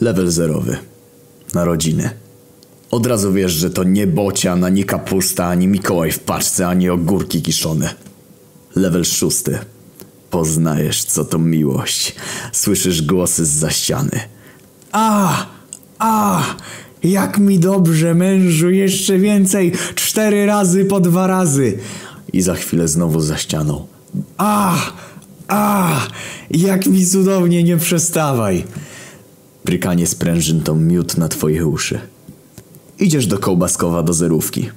Level zerowy. Narodziny. Od razu wiesz, że to nie bocian, ani kapusta, ani Mikołaj w paczce, ani ogórki kiszone. Level szósty. Poznajesz, co to miłość. Słyszysz głosy z za ściany. A, a, jak mi dobrze, mężu, jeszcze więcej, cztery razy po dwa razy. I za chwilę znowu za ścianą. A, a, jak mi cudownie, nie przestawaj. Prykanie sprężyn to miód na twoje uszy. Idziesz do kołbaskowa do zerówki.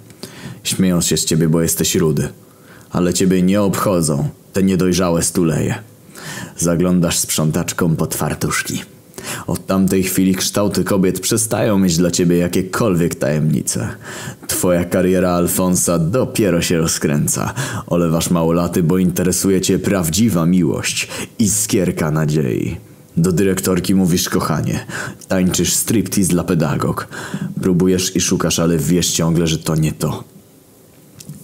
Śmieją się z ciebie, bo jesteś rudy. Ale ciebie nie obchodzą te niedojrzałe stuleje. Zaglądasz sprzątaczką pod fartuszki. Od tamtej chwili kształty kobiet przestają mieć dla ciebie jakiekolwiek tajemnice. Twoja kariera Alfonsa dopiero się rozkręca. Olewasz małolaty, bo interesuje cię prawdziwa miłość. Iskierka nadziei. Do dyrektorki mówisz kochanie. Tańczysz striptease dla pedagog. Próbujesz i szukasz, ale wiesz ciągle, że to nie to.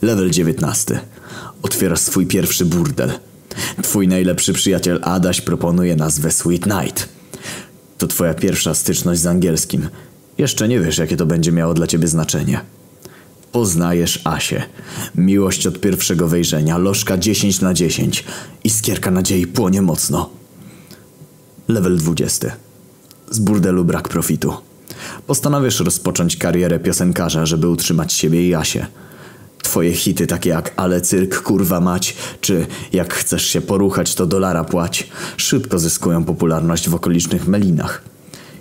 Level 19. Otwierasz swój pierwszy burdel. Twój najlepszy przyjaciel Adaś proponuje nazwę Sweet Night. To twoja pierwsza styczność z angielskim. Jeszcze nie wiesz, jakie to będzie miało dla ciebie znaczenie. Poznajesz Asię. Miłość od pierwszego wejrzenia, lożka 10 na 10. Iskierka nadziei płonie mocno. Level 20. Z burdelu brak profitu. Postanawiasz rozpocząć karierę piosenkarza, żeby utrzymać siebie i Asię. Twoje hity takie jak Ale cyrk, kurwa mać, czy Jak chcesz się poruchać, to dolara płać, szybko zyskują popularność w okolicznych melinach.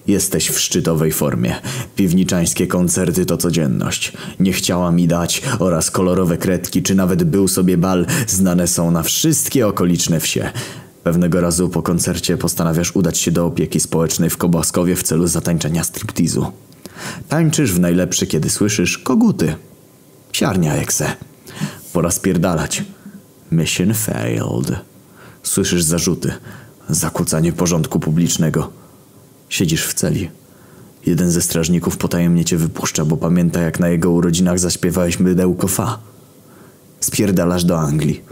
Jesteś w szczytowej formie. Piwniczańskie koncerty to codzienność. Nie chciała mi dać oraz kolorowe kredki, czy nawet był sobie bal, znane są na wszystkie okoliczne wsie. Pewnego razu po koncercie postanawiasz udać się do opieki społecznej w Kobaskowie w celu zatańczenia striptizu. Tańczysz w najlepszy, kiedy słyszysz koguty. Siarnia ekse. Pora spierdalać. Mission failed. Słyszysz zarzuty. Zakłócanie porządku publicznego. Siedzisz w celi. Jeden ze strażników potajemnie cię wypuszcza, bo pamięta jak na jego urodzinach zaśpiewałeś mydełko fa. Spierdalasz do Anglii.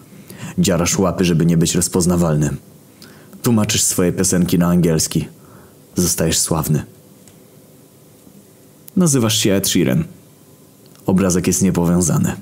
Dziarasz łapy, żeby nie być rozpoznawalnym. Tłumaczysz swoje piosenki na angielski. Zostajesz sławny. Nazywasz się Ed Sheeran. Obrazek jest niepowiązany.